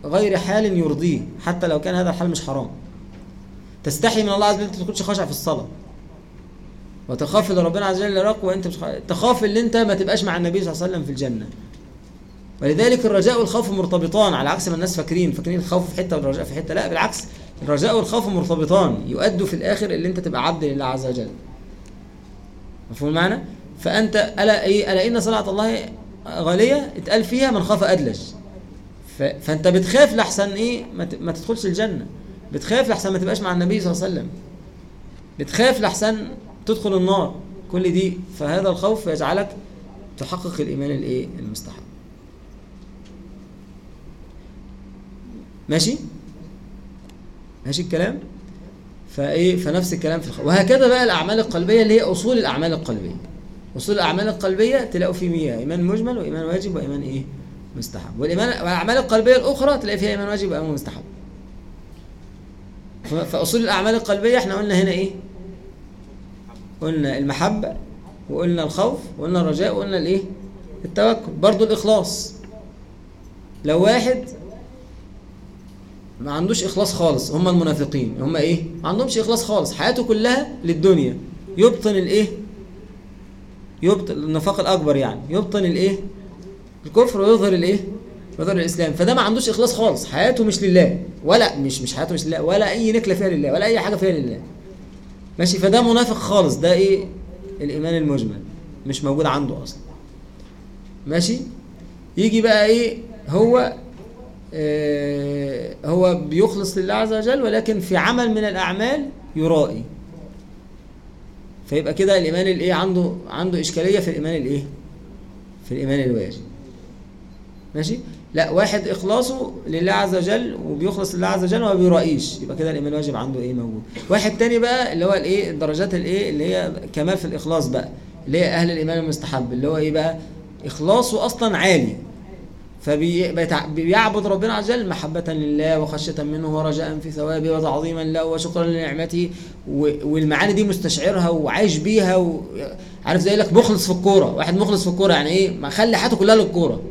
غير حال يرضيه حتى لو كان هذا الحال مش حرام. تستحي من الله عز وجل انت تكونش خاشع في الصلاة. وتخاف إن ربنا عز وجل يراك وأنت مش تخاف إن أنت ما تبقاش مع النبي صلى الله عليه وسلم في الجنة. ولذلك الرجاء والخوف مرتبطان على عكس ما الناس فاكرين. فاكرين الخوف في حتة والرجاء في حتة. لا بالعكس. الرجاء والخوف مرتبطان يؤدوا في الآخر اللي أنت تبقى عبد لله عز وجل. مفهوم المعنى؟ فأنت ألا إيه ألا إن صلاة الله غالية؟ اتقال فيها من خاف أدلج. فانت بتخاف لحسن إيه؟ ما, تدخلش الجنة. بتخاف لحسن ما تبقاش مع النبي صلى الله عليه وسلم. بتخاف لحسن تدخل النار كل دي. فهذا الخوف يجعلك تحقق الإيمان الإيه؟ المستحب ماشي؟ ماشي الكلام؟ فإيه؟ فنفس الكلام في الخوف. وهكذا بقى الأعمال القلبية اللي هي أصول الأعمال القلبية. أصول الأعمال القلبية تلاقوا في مية إيمان مجمل وإيمان واجب وإيمان إيه؟ مستحب. والايمان والأعمال القلبية الأخرى تلاقي فيها إيمان واجب وإيمان مستحب. ف- فأصول الأعمال القلبية إحنا قلنا هنا إيه؟ قلنا المحبة وقلنا الخوف وقلنا الرجاء وقلنا الإيه؟ التوكل. برضو الإخلاص. لو واحد ما عندوش إخلاص خالص هم المنافقين. هم إيه؟ ما عندهمش إخلاص خالص. حياته كلها للدنيا. يبطن الإيه؟ يبطن النفاق الأكبر يعني. يبطن الإيه؟ الكفر ويظهر الايه؟ يظهر الإسلام. فده ما عندوش إخلاص خالص. حياته مش لله. ولا مش مش حياته مش لله. ولا أي نكلة فيها لله. ولا أي حاجة فيها لله. ماشي؟ فده منافق خالص. ده إيه؟ الإيمان المجمل. مش موجود عنده أصلا. ماشي؟ يجي بقى إيه؟ هو آه هو بيخلص لله عز وجل ولكن في عمل من الأعمال يرائي. فيبقى كده الإيمان الإيه؟ عنده عنده إشكالية في الإيمان الإيه؟ في الإيمان الواجب. ماشي؟ لا واحد إخلاصه لله عز وجل وبيخلص لله عز وجل وما بيرائيش يبقى كده الإيمان الواجب عنده إيه موجود؟ واحد تاني بقى اللي هو الإيه؟ الدرجات الإيه؟ اللي هي كمال في الإخلاص بقى اللي هي أهل الإيمان المستحب اللي هو إيه بقى؟ إخلاصه أصلا عالي. فبيعبد ربنا عز وجل محبة لله وخشية منه ورجاء في ثوابه وتعظيما له وشكرا لنعمته والمعاني دي مستشعرها وعايش بيها و... عارف زي لك مخلص في الكورة. واحد مخلص في الكورة يعني إيه؟ ما خلي حياته كلها للكورة.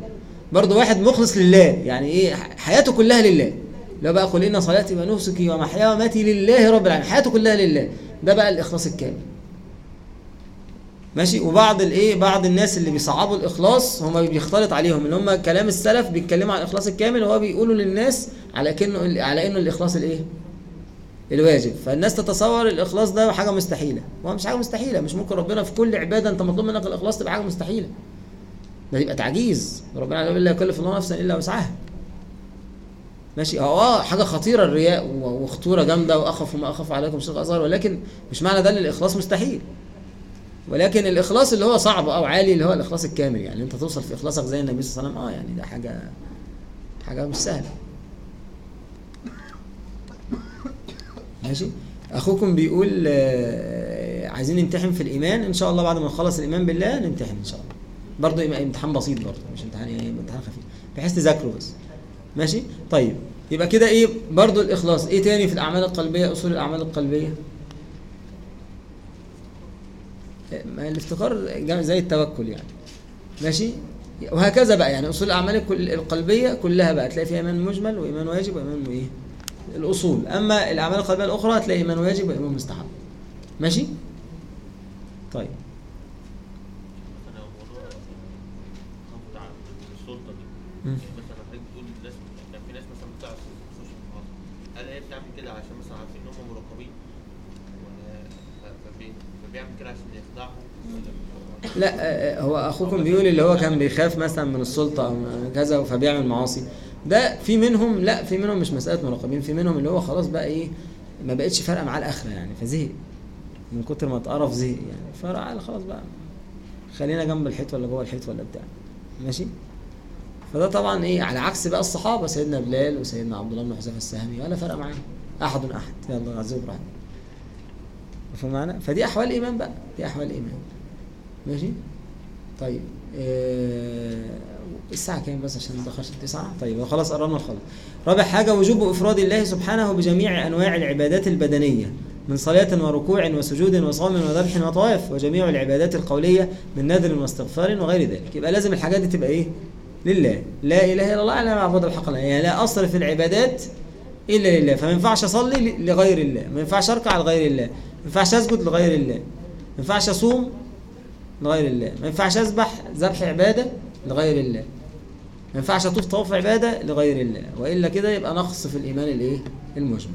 برضه واحد مخلص لله. يعني إيه؟ حياته كلها لله. لو بقى قل إن صلاتي ونسكي ومحياي ومماتي لله رب العالمين. حياته كلها لله. ده بقى الإخلاص الكامل. ماشي؟ وبعض الايه بعض الناس اللي بيصعبوا الإخلاص هم بيختلط عليهم. اللي هم كلام السلف بيتكلموا عن الإخلاص الكامل وهو بيقولوا للناس على كأنه على إنه الإخلاص الإيه؟ الواجب. فالناس تتصور الإخلاص ده حاجة مستحيلة. هو مش حاجة مستحيلة. مش ممكن ربنا في كل عبادة أنت مطلوب منك الإخلاص تبقى حاجة مستحيلة. ده يبقى تعجيز. ربنا يقول لا يكلف الله نفسا إلا وسعها. ماشي. آه حاجة خطيرة الرياء وخطورة جامدة وأخف ما اخاف عليكم شرك أصغر ولكن مش معنى ده إن الإخلاص مستحيل. ولكن الإخلاص اللي هو صعب أو عالي اللي هو الإخلاص الكامل يعني أنت توصل في إخلاصك زي النبي صلى الله عليه وسلم آه يعني ده حاجة حاجة مش سهلة. ماشي. أخوكم بيقول آه، عايزين نمتحن في الإيمان إن شاء الله بعد ما نخلص الإيمان بالله نمتحن إن شاء الله. برضه يبقى امتحان بسيط برضه مش امتحان إيه امتحان خفيف. بحيث تذاكروا بس. ماشي؟ طيب يبقى كده إيه؟ برضه الإخلاص. إيه تاني في الأعمال القلبية؟ أصول الأعمال القلبية. ما الافتقار زي التوكل يعني. ماشي؟ وهكذا بقى يعني أصول الأعمال القلبية كلها بقى. تلاقي فيها إيمان مجمل وإيمان واجب وإيمان إيه؟ الأصول. أما الأعمال القلبية الأخرى هتلاقي إيمان واجب وإيمان مستحب. ماشي؟ طيب مثلا موضوع الخوف بتاع السلطه دي مم. يعني مثلا حضرتك بتقول الناس كان في ناس مثلا هل هي بتعمل كده عشان مثلا عارفين إن هم مراقبين؟ فبيعمل كده عشان يخدعهم لا آه، آه، هو أخوكم بيقول اللي هو كان بيخاف مثلا من السلطة أو كذا فبيعمل معاصي. ده في منهم لا في منهم مش مسألة مراقبين في منهم اللي هو خلاص بقى إيه ما بقتش فارقة معاه الآخرة يعني فزهق. من كتر ما اتقرف زهق يعني. فرع خلاص بقى خلينا جنب الحيط ولا جوه الحيط ولا بتاع. ماشي؟ فده طبعا إيه على عكس بقى الصحابة سيدنا بلال وسيدنا عبد الله بن حذيفه السهمي ولا فرق معاهم. أحد أحد. يلا عزوه براحتك فاهم معنا فدي أحوال ايمان بقى. دي أحوال ايمان ماشي؟ طيب آه، الساعة كام بس عشان ما ندخلش التسعة طيب خلاص قررنا نخلص. رابع حاجة وجوب إفراد الله سبحانه بجميع أنواع العبادات البدنية من صلاة وركوع وسجود وصوم وذبح وطواف وجميع العبادات القولية من نذر واستغفار وغير ذلك. يبقى لازم الحاجات دي تبقى إيه؟ لله. لا إله إلا الله لا معبود بحق الله يعني لا أصل في العبادات إلا لله. فما ينفعش أصلي لغير الله. ما ينفعش أركع لغير الله. ما ينفعش أسجد لغير الله. ما ينفعش أصوم لغير الله. ما ينفعش اذبح ذبح عبادة لغير الله. ما ينفعش أطوف طواف عبادة لغير الله. وإلا كده يبقى نقص في الإيمان الإيه؟ المجمل.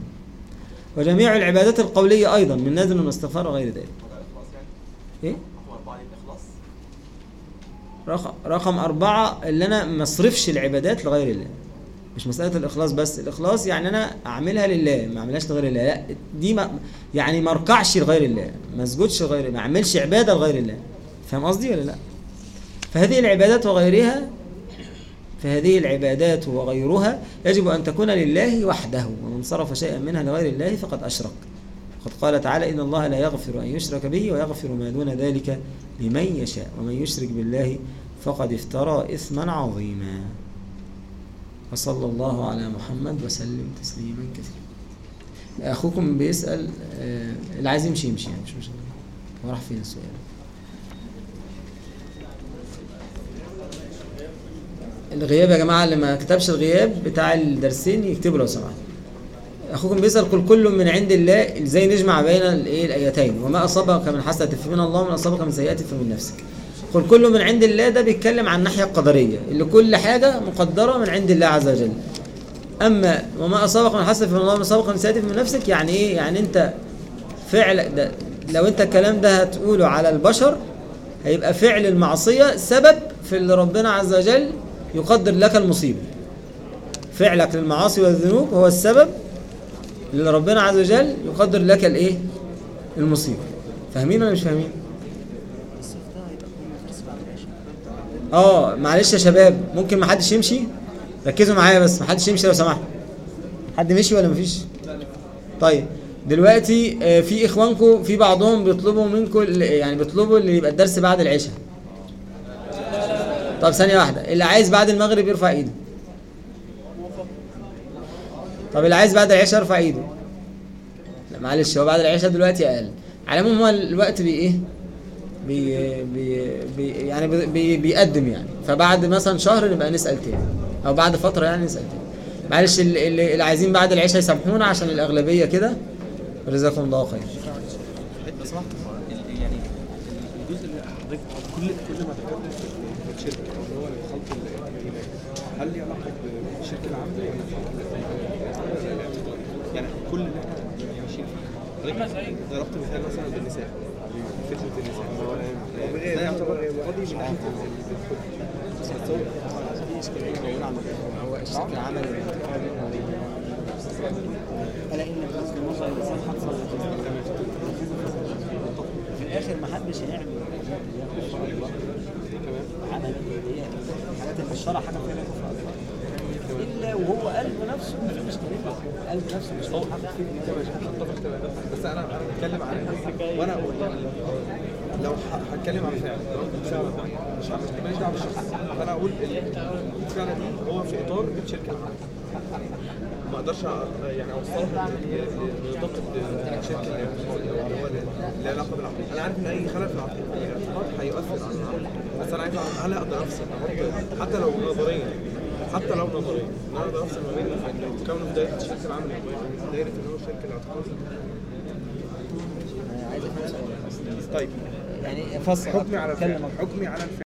وجميع العبادات القولية أيضا من نذر واستغفار وغير ذلك. هو ده الاخلاص يعني إيه رقم اربعه يبقى اخلاص رقم رقم أربعة اللي أنا ما أصرفش العبادات لغير الله. مش مسألة الإخلاص بس الإخلاص يعني أنا أعملها لله ما أعملهاش لغير الله. لا دي ما يعني ما أركعش لغير الله ما أسجدش لغير ما أعملش عبادة لغير الله. فاهم قصدي ولا لا؟ فهذه العبادات وغيرها فهذه العبادات وغيرها يجب أن تكون لله وحده ومن صرف شيئا منها لغير الله فقد أشرك. قد قال تعالى إن الله لا يغفر أن يشرك به ويغفر ما دون ذلك لمن يشاء ومن يشرك بالله فقد افترى إثما عظيما. وصلى الله على محمد وسلم تسليما كثيرا. أخوكم بيسأل آه، اللي عايز يمشي يمشي يعني مش مشكلة. هو راح فين السؤال؟ الغياب يا جماعة اللي ما كتبش الغياب بتاع الدرسين يكتبوا لو سمحت. أخوكم بيسأل قل كل من عند الله إزاي نجمع بين الإيه الآيتين؟ وما أصابك من حسنة فمن الله وما أصابك من سيئة فمن نفسك. قل كل من عند الله ده بيتكلم عن الناحية القدرية اللي كل حاجة مقدرة من عند الله عز وجل. أما وما أصابك من حسنة فمن الله وما أصابك من سيئة فمن نفسك يعني إيه؟ يعني أنت فعل ده لو أنت الكلام ده هتقوله على البشر هيبقى فعل المعصية سبب في اللي ربنا عز وجل يقدر لك المصيبة. فعلك للمعاصي والذنوب هو السبب اللي ربنا عز وجل يقدر لك الايه؟ المصيبة. فاهمين ولا مش فاهمين؟ آه معلش يا شباب ممكن ما حدش يمشي؟ ركزوا معايا بس ما حدش يمشي لو سمحت. حد مشي ولا مفيش طيب دلوقتي آه، في إخوانكم في بعضهم بيطلبوا منكم يعني بيطلبوا اللي يبقى الدرس بعد العشاء. طب ثانية واحدة اللي عايز بعد المغرب يرفع إيده. طب اللي عايز بعد العشاء يرفع ايده. لا معلش هو بعد العشاء دلوقتي أقل. على العموم هو الوقت بي إيه؟ بي بي بي يعني بي بي بيقدم يعني. فبعد مثلا شهر نبقى نسأل تاني. أو بعد فترة يعني نسأل تاني. معلش اللي, اللي عايزين بعد العشاء يسامحونا عشان الأغلبية كده. جزاكم الله خير. يعني الجزء اللي حضرتك كل كل ما ذكرته في الشركة اللي هو خلط الاله هل ليه علاقة بالشركة العاملة ولا يعني كل اللي إحنا ماشيين فيه حضرتك ضربت مثال مثلا بالنساء. فتنه النساء. ده يعتبر قاضي من ناحيه في اشكاليه موجوده عند هو الشركة العمل ألا إن الرزق المصري الإنسان حق في الآخر ما حدش هيعمل. عمل اللي هي اللي في الشرع حاجة فيها وهو نفسه قلب نفسه مش هو حق فيه اتفق تمام بس. أنا أنا بتكلم عن وأنا لو ه- هتكلم عن فعل مش عارف. ماليش دعوه بالشخص فأنا أقول الفعل دي هو في إطار الشركة ما أقدرش يعني اوصلها لضبط الشركة اللي هو اللي علاقة بالعقل. أنا عارف إن أي خلل في الاعتقاد هيؤثر على العقل. بس أنا عايز هل أقدر أفصل؟ حتى لو نظريا. حتى لو نظريا أقدر افصل ما بين كونه في دايرة الشركة العامه دايرة ان هو شركة الاعتقاد. طيب. يعني فصل. حكمي على الفعل. حكمي على الفعل.